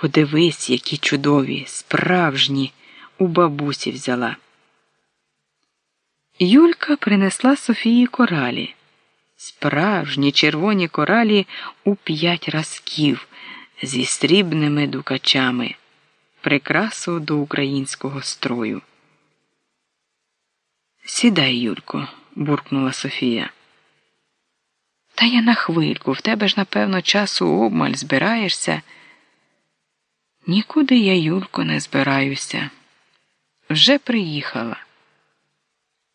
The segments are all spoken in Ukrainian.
Подивись, які чудові, справжні, у бабусі взяла. Юлька принесла Софії коралі. Справжні червоні коралі у п'ять разків зі срібними дукачами, прикрасу до українського строю. Сідай, Юлько, буркнула Софія. Та я на хвильку, в тебе ж, напевно, часу обмаль збираєшся. Нікуди я, Юлько, не збираюся. Вже приїхала.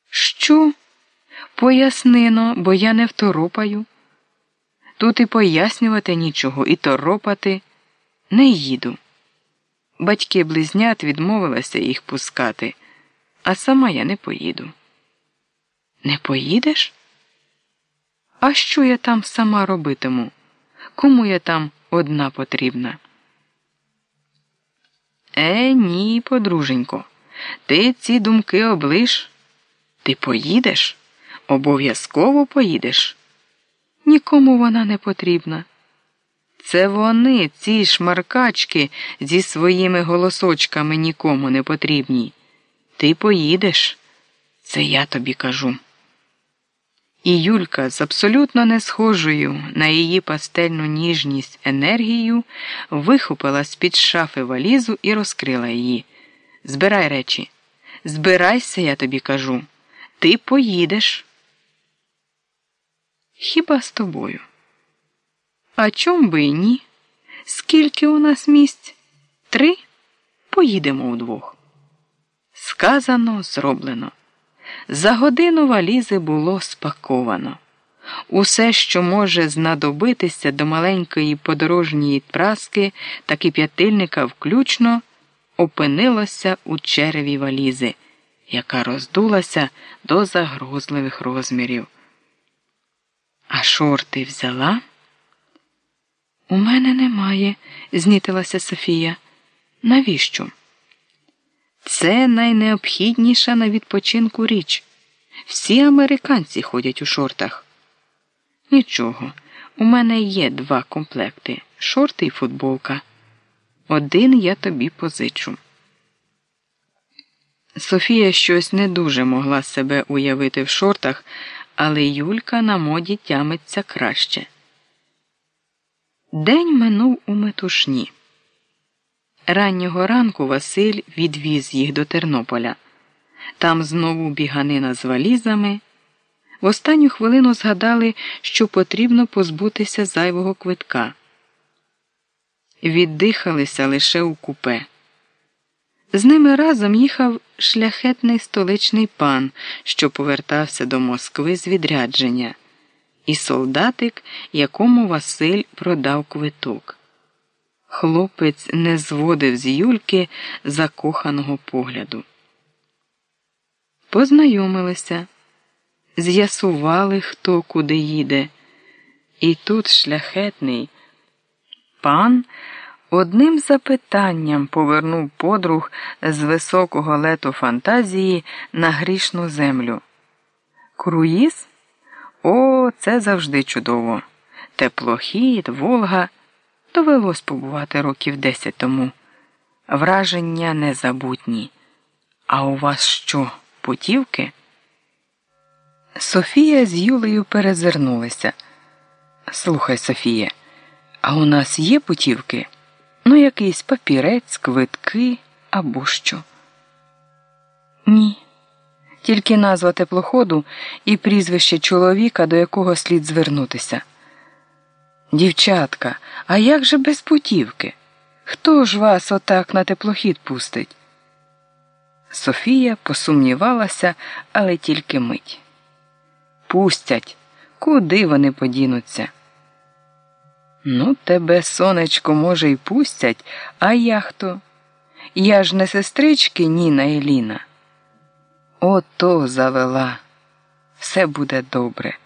Що? Пояснино, бо я не второпаю. Тут і пояснювати нічого, і торопати не їду. Батьки близнят відмовилися їх пускати, а сама я не поїду. Не поїдеш? А що я там сама робитиму? Кому я там одна потрібна? Е, ні, подруженько, ти ці думки облиш. Ти поїдеш? Обов'язково поїдеш. Нікому вона не потрібна. Це вони, ці шмаркачки, зі своїми голосочками нікому не потрібні. Ти поїдеш, це я тобі кажу. І Юлька з абсолютно не схожою на її пастельну ніжність енергію вихопила з під шафи валізу і розкрила її. Збирай речі. Збирайся, я тобі кажу. Ти поїдеш. Хіба з тобою? А чом би і ні? Скільки у нас місць? Три? Поїдемо удвох. Сказано, зроблено. За годину валізи було спаковано. Усе, що може знадобитися до маленької подорожньої праски та кип'ятильника включно, опинилося у череві валізи, яка роздулася до загрозливих розмірів. А шорти взяла? У мене немає, знітилася Софія. Навіщо? Це найнеобхідніша на відпочинку річ. Всі американці ходять у шортах. Нічого, у мене є два комплекти шорти і футболка. Один я тобі позичу. Софія щось не дуже могла себе уявити в шортах, але Юлька на моді тямиться краще. День минув у метушні. Раннього ранку Василь відвіз їх до Тернополя. Там знову біганина з валізами. В останню хвилину згадали, що потрібно позбутися зайвого квитка. Віддихалися лише у купе. З ними разом їхав шляхетний столичний пан, що повертався до Москви з відрядження, і солдатик, якому Василь продав квиток. Хлопець не зводив з Юльки закоханого погляду. Познайомилися, з'ясували, хто куди їде. І тут шляхетний пан одним запитанням повернув подруг з високого лету фантазії на грішну землю. Круїз? О, це завжди чудово. Теплохід, Волга довелось побувати років десять тому. Враження незабутні. А у вас що, путівки? Софія з Юлею перезирнулися. Слухай, Софія, а у нас є путівки? Ну, якийсь папірець, квитки або що? Ні. Тільки назва теплоходу і прізвище чоловіка, до якого слід звернутися. Дівчатка, а як же без путівки? Хто ж вас отак на теплохід пустить? Софія посумнівалася, але тільки мить. Пустять, куди вони подінуться? Ну, тебе, сонечко, може, й пустять, а я хто? Я ж не сестрички Ніна і Ліна. Ото завела. Все буде добре.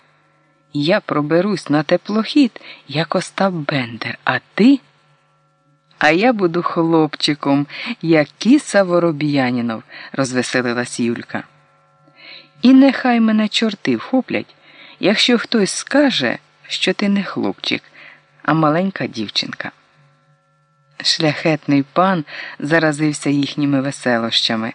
Я проберусь на теплохід, як Остап Бендер, а ти? А я буду хлопчиком, як кіса Вороб'янінов, розвеселилась Юлька. І нехай мене чорти вхоплять, якщо хтось скаже, що ти не хлопчик, а маленька дівчинка. Шляхетний пан заразився їхніми веселощами.